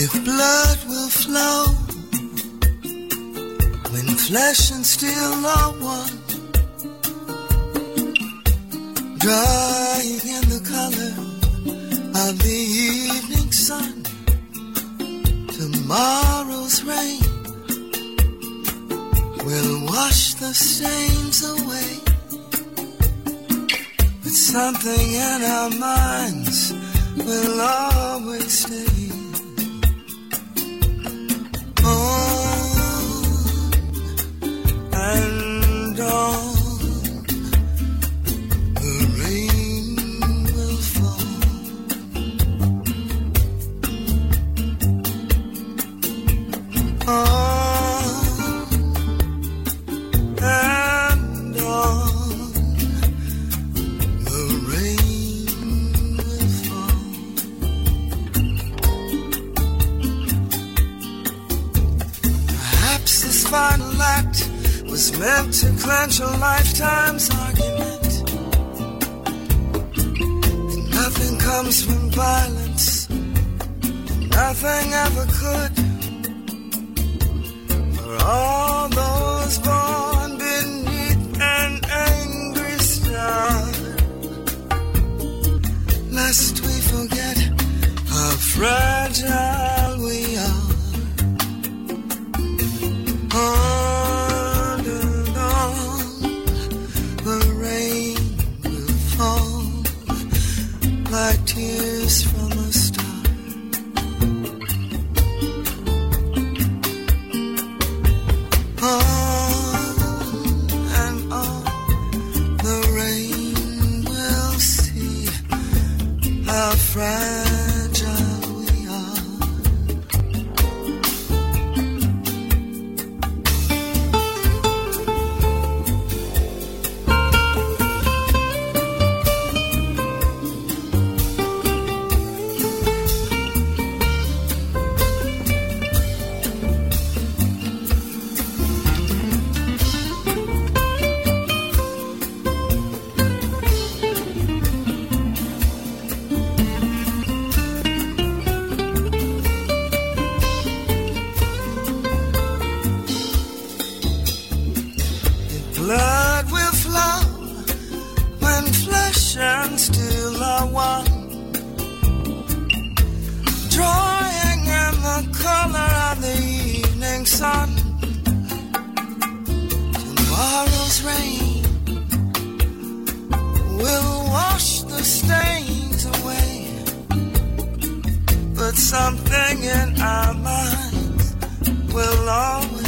If blood will flow when flesh and steel are one, drying in the color of the evening sun, tomorrow's rain will wash the stains away. But something in our minds will always Perhaps this final act was meant to clench a lifetime's argument. Nothing comes from violence, nothing ever could. For all those born beneath an angry star, lest we forget how fragile how Blood will flow when flesh and steel are one. Drawing in the color of the evening sun. Tomorrow's rain will wash the stains away. But something in our minds will always